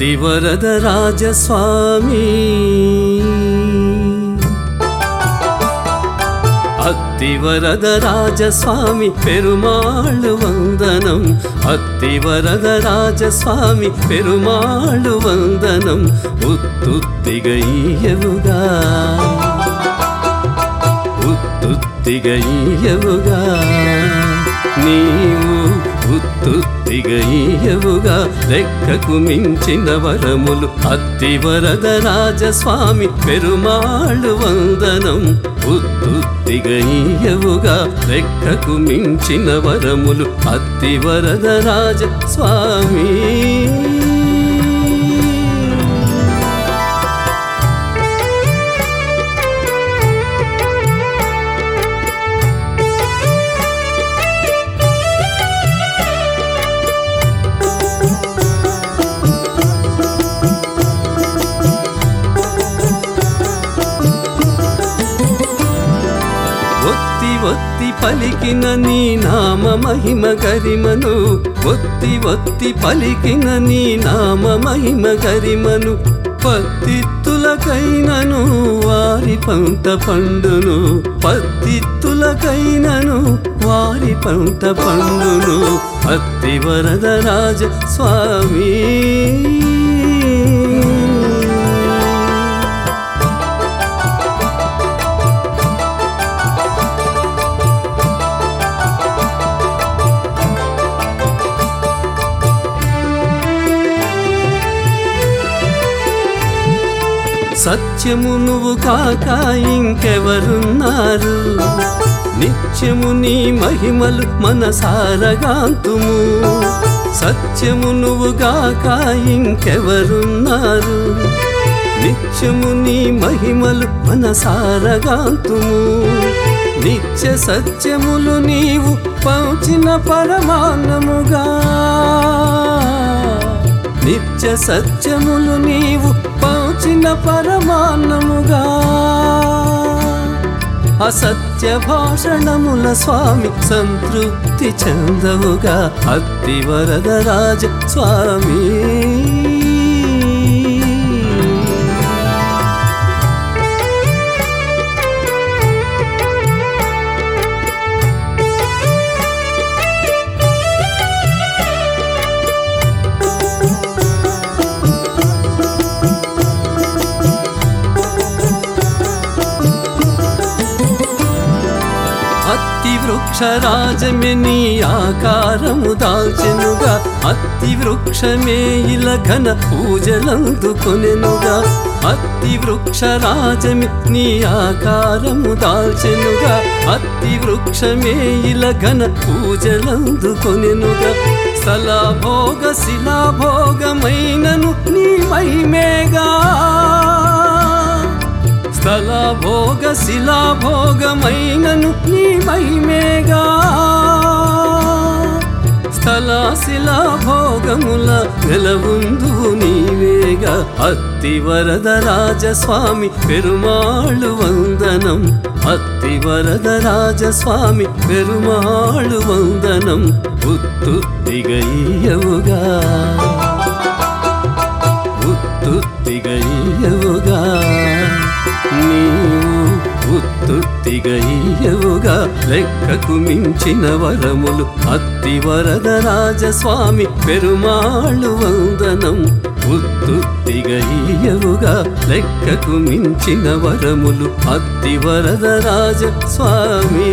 అత్తివరద రాజస్వామి అత్తివరద రాజస్వామి పెరుమాళ్ళు వందనం అత్తివరద రాజస్వామి పెరుమాళ్ళు వందనం ఉత్తుత్తిగయ్యవుగా ఉత్తుత్తిగయ్యవుగా నీవు ఉత్తు ఉత్తుత్తిగయ్యవుగా లెక్కకు మించిన వరములు. అత్తివరద రాజస్వామి పెరుమాళ్ళు వందనం. ఉత్తుత్తిగయ్యవుగా లెక్కకు మించిన వరములు. అత్తివరద రాజ స్వామి పలికిన నీ నామ మహిమ గరిమను. ఒత్తి ఒత్తి పలికిన నీ నామ మహిమ గరిమను. పత్తిత్తులకైనను వారి పంట పండును. పత్తిత్తులకైనను వారి పంట పండును. పత్తి వరదరాజ స్వామీ స్వామి. సత్యము నువ్వు కాక ఇంకెవరున్నారు? నిత్యము నీ మహిమలు మనసారగాంతుము. సత్యము నువ్వు కాక ఇంకెవరున్నారు? నిత్యము నీ మహిమలు మనసారగాంతుము. నిత్య సత్యములు నీవు పంచిన పరమాన్నముగా. నిత్య సత్యములు నీవు నిన్న పరమాన్నముగా అసత్య భాషణముల స్వామి సంతృప్తి చెందవుగా అత్తి వరదరాజ స్వామి. వృక్షరాజమే నీ ఆకారము దాల్చెనుగా అత్తి వృక్షమే ఇల ఘన పూజలందుకొనెనుగా అత్తి వృక్షరాజమే నీ ఆకారము దాల్చెనుగా అత్తి వృక్షమే ఇల ఘన పూజలందుకొనెనుగా సలభోగ శిలాభోగమైనను నీ మహిమేగా. స్థల భోగ శిలా నీ భోగముల వెలవుందు నీవేగా. అత్తి వరద రాజస్వామి పెరుమాళు వందనం. అత్తి వరద రాజస్వామి పెరుమాళు వందనం. ఉత్తు దిగయ్యవుగా. ఉత్తు దిగయ్యవు ఇగయ్యవుగా లెక్కకు మించిన వరములు అత్తి వరద రాజస్వామి పెరుమాళ్ళు వందనం. ఉత్తుత్తిగయ్యవుగా లెక్కకు మించిన వరములు అత్తి వరదరాజ స్వామి